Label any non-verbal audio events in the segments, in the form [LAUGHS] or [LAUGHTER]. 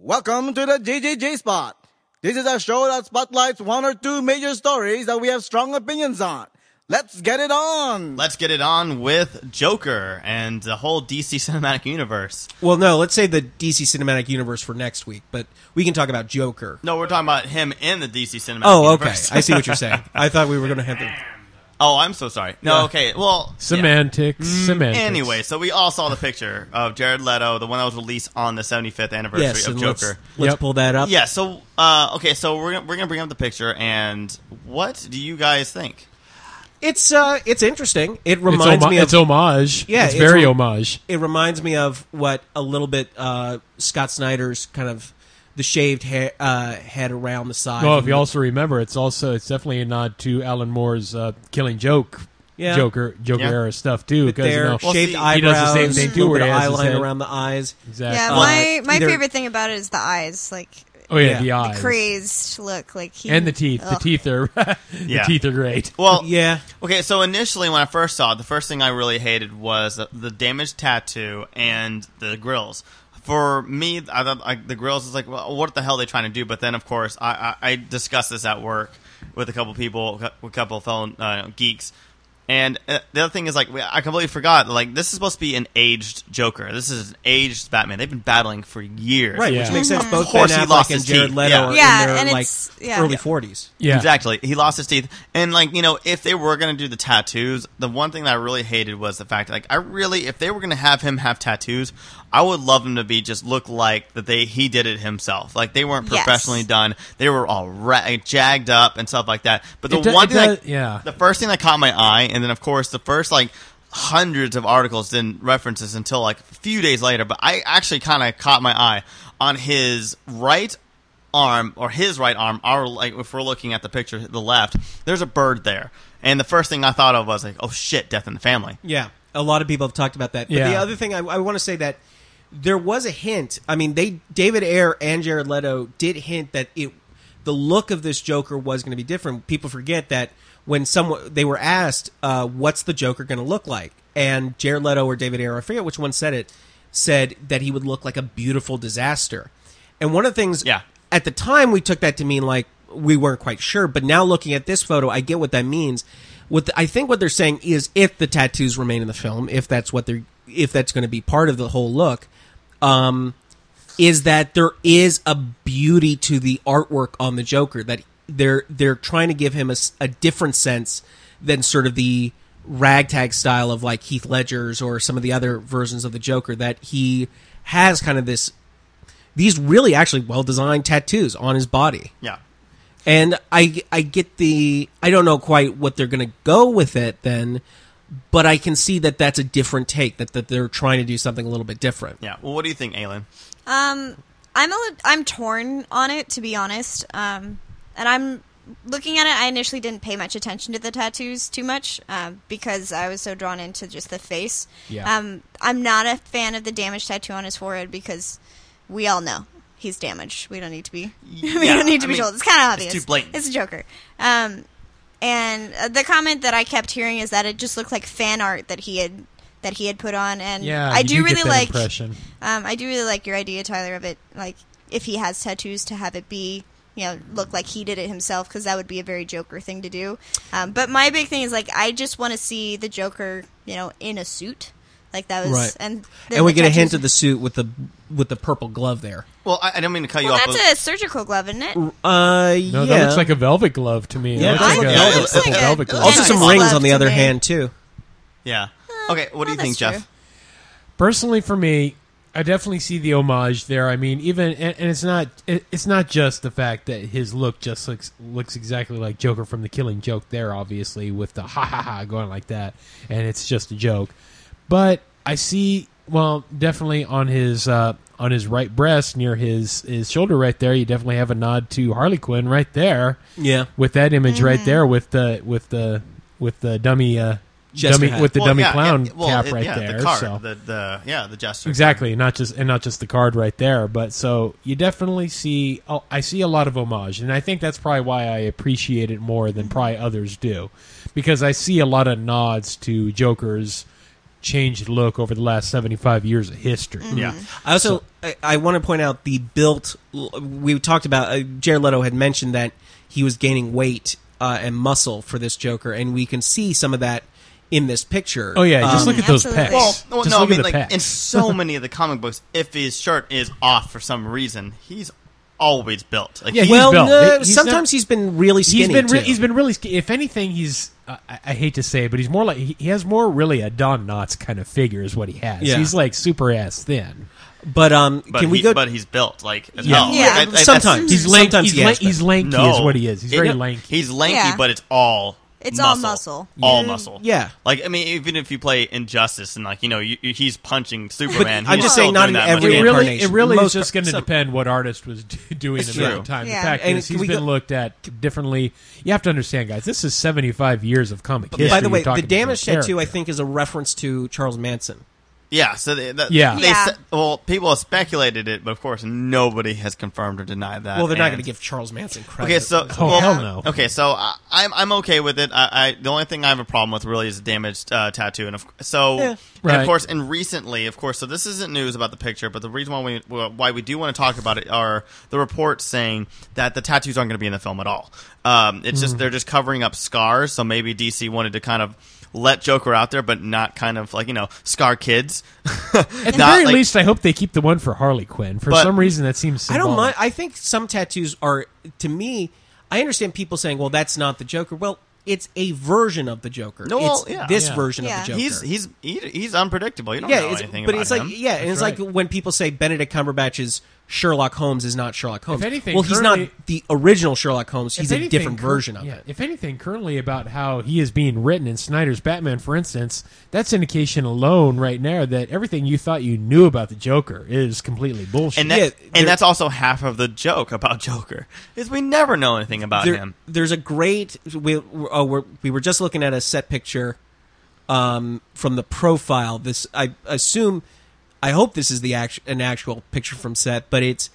Welcome to the GGG Spot. This is a show that spotlights one or two major stories that we have strong opinions on. Let's get it on. Let's get it on with Joker and the whole DC [LAUGHS] cinematic universe. Well, no, let's say the DC Cinematic Universe for next week, but we can talk about Joker. No, we're talking about him in the DC cinematic Oh, okay. I see what you're saying. [LAUGHS] I thought we were going to have the. Oh, I'm so sorry. No, Yeah. okay. Well, yeah. Semantics. Semantics. Anyway, so we all saw the picture of Jared Leto, the one that was released on the 75th anniversary Yes, of Joker. let's, let's Yep. pull that up. Yeah. So, uh, okay. So we're gonna, we're gonna bring up the picture, and what do you guys think? It's uh, it's interesting. It It's, reminds homo- me of it's homage. Yeah, it's it's very hom- homage. it reminds me of what a little bit uh, Scott Snyder's kind of the shaved hair, uh, head around the side. Well, if you also remember, it's also it's definitely a nod to Alan Moore's uh, Killing Joke, Yeah. Joker, Joker Yeah. era stuff too. Because you know, Well, shaved see, eyebrows, he does the same thing, too, a little where bit he has his eyeliner around the eyes. exactly. Yeah, Uh, my my either- favorite thing about it is the eyes, like oh yeah, yeah. the The eyes crazed look, like he and the teeth. The teeth are [LAUGHS] the Yeah. teeth are great. Well, Yeah, Okay, so initially when I first saw it, the first thing I really hated was the, the damaged tattoo and the grills. For me, I thought the grills is like, well, what the hell are they trying to do? But then, of course, I, I, I discussed this at work with a couple people, a couple fellow uh, geeks. And uh, the other thing is, like, I completely forgot. Like, this is supposed to be an aged Joker. This is an aged Batman. They've been battling for years. right, Yeah. which makes sense. Both Of course Ben he lost and his Jared teeth. Leto Yeah. are Yeah, in their and like yeah. early forties. Yeah, Exactly. He lost his teeth. And like, you know, if they were going to do the tattoos, the one thing that I really hated was the fact like I really if they were going to have him have tattoos, I would love him to be just look like that they he did it himself. Like they weren't Yes. professionally done. They were all ra- jagged up and stuff like that. But the It one it thing does- that, yeah. the first thing that caught my eye and then of course the first like hundreds of articles didn't reference this until like a few days later, but I actually kind of caught my eye on his right arm or his right arm our like if we're looking at the picture the left there's a bird there and the first thing i thought of was like oh shit death in the family Yeah, a lot of people have talked about that. But Yeah. the other thing I, I want to say that there was a hint. I mean, they David Ayer and Jared Leto did hint that it the look of this Joker was going to be different. People forget that when someone they were asked, uh, "What's the Joker going to look like?" and Jared Leto or David Ayer, I forget which one said it, said that he would look like a beautiful disaster. And one of the things, Yeah. at the time we took that to mean like we weren't quite sure, but now looking at this photo, I get what that means. What the, I think what they're saying is if the tattoos remain in the film, if that's what they're, if that's going to be part of the whole look, um, is that there is a beauty to the artwork on the Joker that they're they're trying to give him a, a different sense than sort of the ragtag style of like Heath Ledger's or some of the other versions of the Joker that he has kind of this these really actually well designed tattoos on his body. yeah And I I get the I don't know quite what they're going to go with it then, but I can see that that's a different take that that they're trying to do something a little bit different. yeah well what do you think aylin Um, I'm a li- I'm torn on it to be honest. Um, and I'm looking at it. I initially didn't pay much attention to the tattoos too much um, because I was so drawn into just the face. Yeah. Um, I'm not a fan of the damaged tattoo on his forehead because we all know he's damaged. We don't need to be. [LAUGHS] we Yeah, don't need to I be mean, told. It's kind of obvious. it's too blatant. It's a Joker. Um, and uh, the comment that I kept hearing is that it just looked like fan art that he had that he had put on, and Yeah, I do really like. impression. Um, I do really like your idea, Tyler, of it. Like, if he has tattoos, to have it be, you know, look like he did it himself, because that would be a very Joker thing to do. Um, but my big thing is like, I just want to see the Joker, you know, in a suit, like that was, Right. and and we get a hint of the suit with the with the purple glove there. well i, I don't mean to cut you Well, off that's but a surgical glove, isn't it? Uh, No, yeah. that looks like a velvet glove to me. Yeah, It it looks like look a, velvet. a Looks simple like a- velvet glove. also some rings glove on the other me. hand too. yeah okay what do you think that's jeff personally for me i definitely see the homage there i mean even and, and it's not it, it's not just the fact that his look just looks looks exactly like joker from the killing joke there obviously with the ha ha ha going like that and it's just a joke but i see well definitely on his uh on his right breast near his his shoulder right there you definitely have a nod to harley quinn right there Yeah. with that image Mm-hmm. right there with the with the with the dummy uh Jester dummy with the Well, dummy yeah, clown yeah, well, cap it- right yeah, there the card so the, the yeah the gesture Exactly, not just and not just the card right there, but so you definitely see. Oh, I see a lot of homage, and I think that's probably why I appreciate it more than probably others do, because I see a lot of nods to Joker's changed look over the last 75 years of history. Yeah. I also I, I want to point out the built. We talked about uh, Jared Leto had mentioned that he was gaining weight uh, and muscle for this Joker, and we can see some of that in this picture. Oh yeah, just Um, look at those Absolutely. pecs. Well, well just no, I mean, like pecs. in so [LAUGHS] many of the comic books, if his shirt is off for some reason, he's always built. Like Yeah, he's he's well, built. no, He's sometimes not- he's been really skinny. he's been re- too. he's been really. sk- If anything, he's. Uh, I, I hate to say, it, but he's more like he, he has more really a Don Knotts kind of figure is what he has. Yeah. He's like super ass thin. But um, but, can we he- go? but he's built like as Yeah. well. Yeah. Like, I- I- Sometimes. He's lanky. Sometimes He's, he lan- he's lanky, no, is what he is. He's It- very lanky. He's lanky, Yeah. but it's all It's all muscle. muscle. all Yeah. muscle. Yeah. Like I mean, even if you play Injustice and like you know you, you- he's punching Superman, I'm he's just still saying not doing in that much every it damage. really, it incarnation. really Most is just going to some- depend what artist was doing It's at true. the time. Yeah. The fact And is, can he's we been go- looked at differently. You have to understand, guys. This is seventy-five years of comic history. By the way, the damage about tattoo I think is a reference to Charles Manson. Yeah, so they, that, Yeah. they Yeah. well, people have speculated it, but of course, nobody has confirmed or denied that. Well, they're not going to give Charles Manson credit. Okay, so Oh, well, hell no. Okay, so I, I'm I'm okay with it. I, I the only thing I have a problem with really is the damaged uh, tattoo, and of, so Yeah. and of course, and recently, of course, so this isn't news about the picture, but the reason why we why we do want to talk about it are the reports saying that the tattoos aren't going to be in the film at all. Um, it's Mm. just they're just covering up scars, so maybe DC wanted to kind of. Let Joker out there, but not kind of like you know scar kids. [LAUGHS] At the [LAUGHS] very least, I hope they keep the one for Harley Quinn. For But- some reason, that seems. I don't symbolic. mind. I think some tattoos are, to me, I understand people saying, "Well, that's not the Joker." Well, it's a version of the Joker. No, well, it's yeah. this Yeah. version Yeah. of the Joker. he's he's he, he's unpredictable. You don't yeah, know it's, anything but about it's like him. yeah, and it's That's like when people say Benedict Cumberbatch's Sherlock Holmes is not Sherlock Holmes. If anything, well, he's not the original Sherlock Holmes. He's If a different cur- version of yeah, it. If anything, currently about how he is being written in Snyder's Batman, for instance, that's indication alone right now that everything you thought you knew about the Joker is completely bullshit. and that, Yeah, there- and that's also half of the joke about Joker is we never know anything about There- him. There's a great. We oh, we're, we were just looking at a set picture um, from the profile. This I assume, I hope this is the act, an actual picture from set, but it's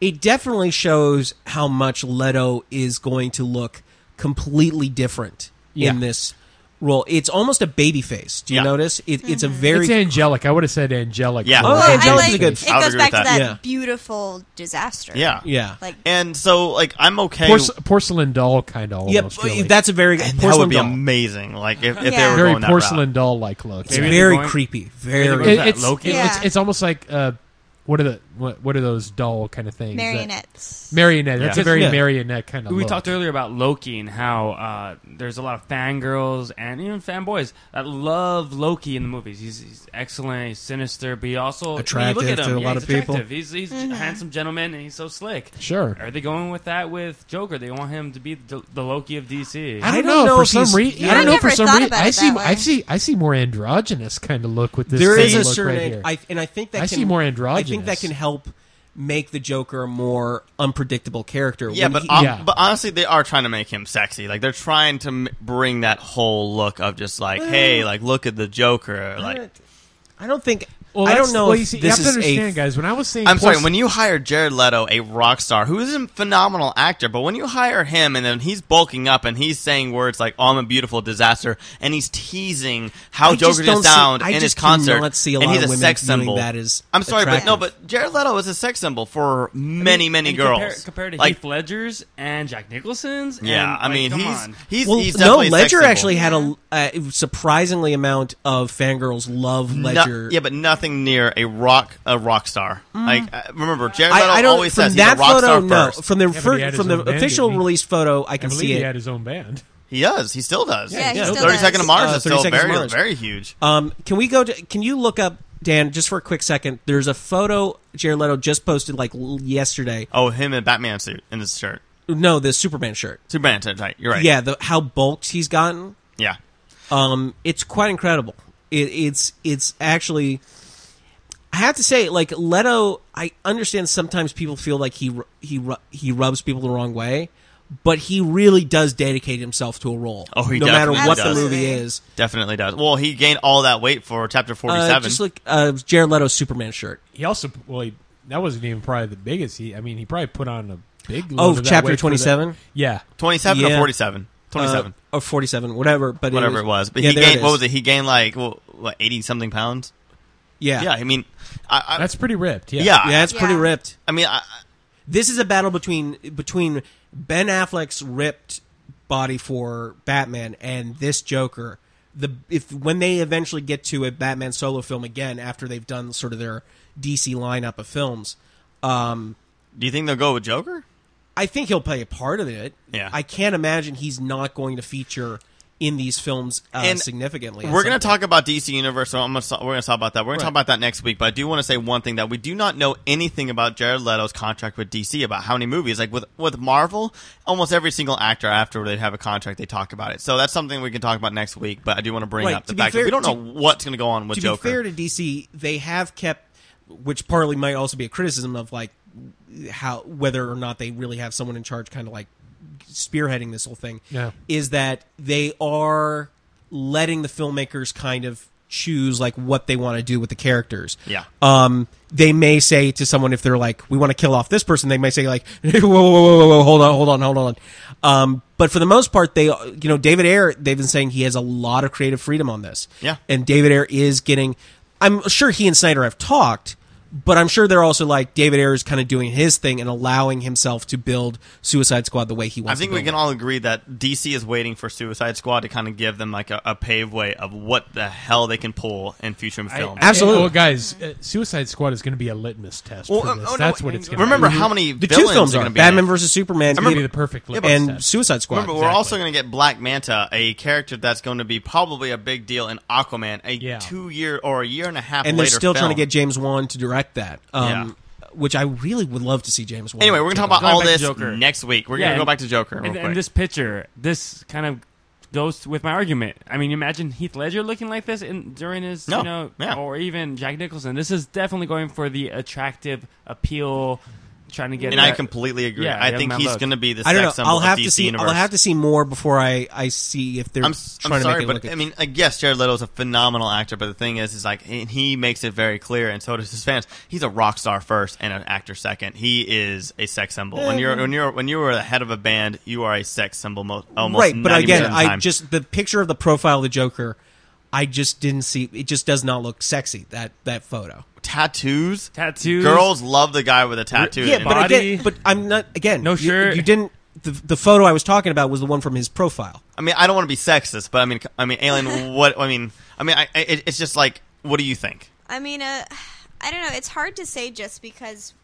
it definitely shows how much Leto is going to look completely different Yeah. in this role. It's almost a baby face. Do you Yeah. notice? It, It's a very it's angelic. I would have said angelic. Yeah. Oh, the Well, I Angelica's like, a good- it goes back with to that. that Yeah. beautiful disaster. Yeah. yeah. Like And so, like, I'm okay. Porce- porcelain doll kind of. Yep, almost, really. that's a very and that porcelain would be doll. amazing. Like, if, if they Yeah. were very going porcelain doll like look. It's very going- creepy. Very. they're It- it's, Loki? it's it's almost like uh, what are the what, what are those doll kind of things? that- marionettes. marionette. That's Yeah. a very Yeah. marionette kind of. We look. talked earlier about Loki and how uh, there's a lot of fangirls and even fanboys that love Loki in the movies. He's, he's excellent, he's sinister, but he also Attractive when you look at to him, a yeah, lot he's of people. attractive. He's he's a handsome gentleman and he's so slick. Sure. Are they going with that with Joker? They want him to be the, the Loki of DC. I don't, I don't know, know for some reason. Yeah, I don't I know for some reason. I see. I see. I see more androgynous kind of look with this. there is a look certain, right here. I, and I think that I can, see more I think that androgynous. can help make the Joker a more unpredictable character. Yeah, When but he- um, Yeah. but honestly, they are trying to make him sexy. Like they're trying to m- bring that whole look of just like, hey, like look at the Joker. Like, I don't think. Well, I don't know Well, you, see, you this have to is understand, a. guys. When I was saying, I'm sorry, when you hire Jared Leto, a rock star who is a phenomenal actor, but when you hire him and then he's bulking up and he's saying words like "Oh, I'm a beautiful disaster," and he's teasing how I just Joker don't just see- sound I in his just let's see a and lot he's of a women sex viewing symbol. that as I'm sorry, but no, but Jared Leto is a sex symbol for many, many And girls. Compare, compared to like, Heath Ledger's and Jack Nicholson's. yeah, and, I mean, come he's on. he's Well, he's no, definitely sex Ledger symbol. actually had a uh, surprisingly amount of fangirls love No- Ledger. yeah, but nothing near a rock a rock star. Like uh, remember, Jared Leto I don't. always from says that he's a rock photo, star no. first. From the but he fir- had his from the own band, official didn't he? release photo, I I can believe see he it. had his own band. He does. He still does. Yeah, he still Thirty does. Second of Mars Uh, is 30 still Seconds very Mars. very huge. Um, can we go to? Can you look up Dan just for a quick second? There's a photo Jared Leto just posted like l- yesterday. Oh, him in Batman suit in his shirt. No, the Superman shirt. Superman suit, right? You're right. Yeah, the how bulked he's gotten. yeah. Um, it's quite incredible. It, it's it's actually. I have to say, like Leto, I understand sometimes people feel like he he he rubs people the wrong way, but he really does dedicate himself to a role. Oh, he no matter definitely what the movie is. Definitely does. Well, he gained all that weight for Chapter Uh, Forty-seven. just like uh, Jared Leto's Superman shirt. He also well, he, that wasn't even probably the biggest. He, I mean, he probably put on a big. Oh, of chapter weight for the- 27? Yeah, Twenty-seven Yeah. or forty-seven. 27. uh, or 47, whatever. But whatever it it was. But yeah, he gained, it what is. was it? He gained like, what, what 80 something pounds? Yeah, Yeah, I mean, I, I, That's pretty ripped. Yeah. yeah. yeah, it's pretty ripped. I mean, I, This is a battle between between Ben Affleck's ripped body for Batman and this Joker. The if when they eventually get to a Batman solo film again after they've done sort of their DC lineup of films, um, do you think they'll go with Joker? I think he'll play a part of it. Yeah. I can't imagine he's not going to feature in these films uh, And significantly. We're going to talk about DC Universe. So I'm gonna, we're going to talk about that. We're going to talk about that next week. But I do want to say one thing that we do not know anything about Jared Leto's contract with DC about how many movies. Like with with Marvel, almost every single actor after they have a contract, they talk about it. So that's something we can talk about next week. But I do want to bring Right. up the fact fair- that we don't to- know what's going to go on with to Joker. be fair to DC, they have kept, which partly might also be a criticism of like how whether or not they really have someone in charge, kind of like spearheading this whole thing. Yeah. is that they are letting the filmmakers kind of choose like what they want to do with the characters. Yeah. Um, they may say to someone if they're like, "We want to kill off this person," they may say like, [LAUGHS] "Whoa, whoa, whoa, whoa, whoa, hold on, hold on, hold on." Um, but for the most part, they, you know, David Ayer, they've been saying he has a lot of creative freedom on this. Yeah. and David Ayer is getting. I'm sure he and Snyder have talked, but I'm sure they're also like David Ayer is kind of doing his thing and allowing himself to build Suicide Squad the way he wants. I think to we can it. all agree that DC is waiting for Suicide Squad to kind of give them like a, a paved way of what the hell they can pull in future films. Absolutely. Well, guys, uh, Suicide Squad is going to be a litmus test Well, for this. oh, no, That's what it's going to be. remember be. how many the villains two films are are going to be Batman it? versus Superman It's going to be the perfect litmus and test. Suicide Squad. Remember, we're Exactly. also going to get Black Manta, a character that's going to be probably a big deal in Aquaman, a Yeah. two year or a year and a half and they're later still trying to get James Wan to direct that. Um, Which I really would love to see James Wan. Anyway, we're going to talk about all this Joker. next week. We're Yeah, going to go and- back to Joker. real And, quick. and this picture, this kind of goes with my argument. I mean, imagine Heath Ledger looking like this in, during his, No, you know, yeah. or even Jack Nicholson. This is definitely going for the attractive appeal, trying to get. and I completely agree. Yeah, I think he's going to be the I don't know. sex symbol I'll have of DC to see. Universe. I'll have to see more before I, I see if they're I'm, s- I'm trying to sorry, make it but look. I mean, I guess Jared Leto is a phenomenal actor. But the thing is, is like, and he makes it very clear, and so does his fans. He's a rock star first and an actor second. He is a sex symbol. When you're when you're when you are the head of a band, you are a sex symbol. Most, almost right, but again, I just the picture of the profile of the Joker. I just didn't see. It just does not look sexy. That that photo. Tattoos. Tattoos. Girls love the guy with a tattoo. Yeah, and- but Body. again, but I'm not. Again, No you, shirt. You didn't. The, the photo I was talking about was the one from his profile. I mean, I don't want to be sexist, but I mean, I mean, Alien. [LAUGHS] what I mean, I mean, I, I, it, it's just like, what do you think? I mean, uh, I don't know. It's hard to say just because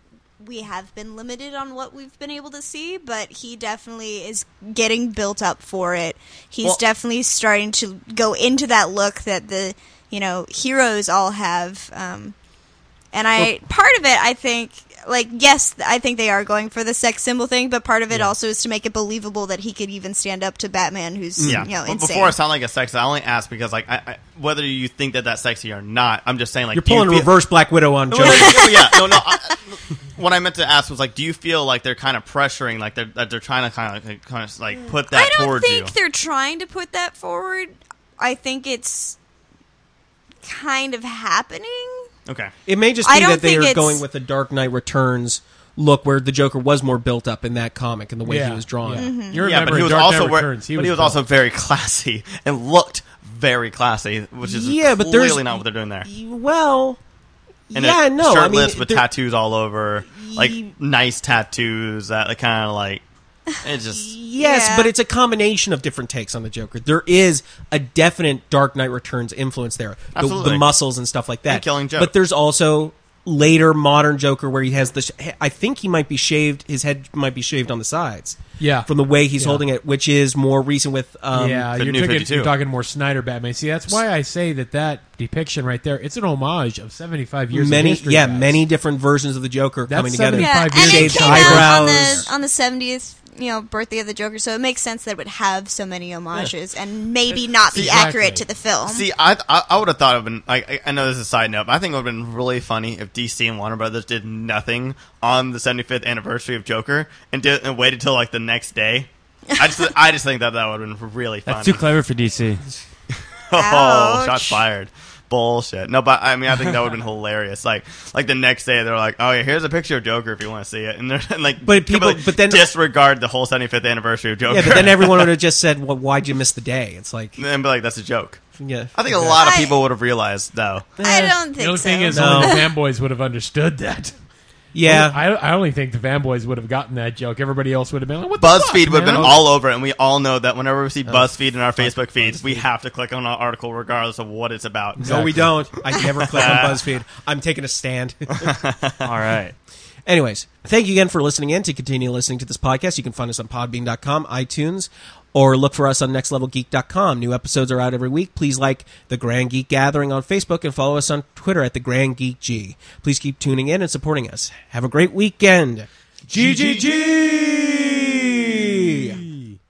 we have been limited on what we've been able to see, but he definitely is getting built up for it. He's Well- definitely starting to go into that look that the you know heroes all have. Um, and I part of it, I think, like yes, I think they are going for the sex symbol thing, but part of it also is to make it believable that he could even stand up to Batman, who's Yeah. you know But insane. Before I sound like a sexist, I only ask because, like, I, I, whether you think that that's sexy or not, I'm just saying, like, You're do you pulling a feel- reverse Black Widow on No, Joker. no, no, yeah, no, no. I, what I meant to ask was like, do you feel like they're kind of pressuring, like they're that they're trying to kind of like, kind of like put that I don't towards think you? they're trying to put that forward. I think it's kind of happening. Okay. It may just I be don't that they think are it's- going with the Dark Knight Returns look, where the Joker was more built up in that comic and the way yeah, he was drawn. yeah. Mm-hmm. You remember Yeah, but he in was Dark also Knight wear- Returns, he but was, he was built. also very [LAUGHS] classy and looked very classy, which is Yeah, but there's- clearly not what they're doing there. Well, And yeah, it- no, I mean, shirtless with there- tattoos all over, like Ye- nice tattoos that kind of like it just. Yes, Yeah. but it's a combination of different takes on the Joker. There is a definite Dark Knight Returns influence there. The, the muscles and stuff like that. And Killing Joke. But there's also later modern Joker where he has the. Sh- I think he might be shaved. His head might be shaved on the sides. Yeah. From the way he's Yeah. holding it, which is more recent with. Um, yeah, the you're, New talking, you're talking more Snyder Batman. See, that's why I say that that depiction right there, it's an homage of 75 years many, of history. yeah, guys. many different versions of the Joker That's coming together. Yeah, years and it Shaved came out on the on the seventieth you know birthday of the Joker, so it makes sense that it would have so many homages and maybe not be See, accurate exactly. to the film. See, I I, I would have thought it would been. Like, I- I know this is a side note, but I think it would have been really funny if DC and Warner Brothers did nothing on the 75th anniversary of Joker and did and waited till like the next day. I just [LAUGHS] I just think that that would have been really funny. That's too clever for DC. [LAUGHS] oh, Ouch. shots fired. Bullshit. No, but I mean, I think that would have been [LAUGHS] hilarious. Like, like the next day, they're like, "Oh yeah, here's a picture of Joker if you want to see it," and they're [LAUGHS] and, like, But people- but then- disregard the whole 75th anniversary of Joker. Yeah, but then everyone would have [LAUGHS] just said, "Well, why'd you miss the day?" It's like, and be like, "That's a joke." yeah, I think a lot of people would have realized though. I don't The think only so. thing is, No. only the fanboys would have understood that. Yeah. I, I only think the fanboys would have gotten that joke. Everybody else would have been like, "What?" BuzzFeed would have been all over it, and we all know that whenever we see Oh, BuzzFeed in our Facebook feeds, we have to click on an article regardless of what it's about. no, we don't. I never click on [LAUGHS] BuzzFeed. I'm taking a stand. [LAUGHS] All right. Anyways, thank you again for listening in. To continue listening to this podcast, you can find us on podbean.com, iTunes, or look for us on nextlevelgeek.com. New episodes are out every week. Please like the Grand Geek Gathering on Facebook and follow us on Twitter at the Grand Geek G. Please keep tuning in and supporting us. Have a great weekend. GGG.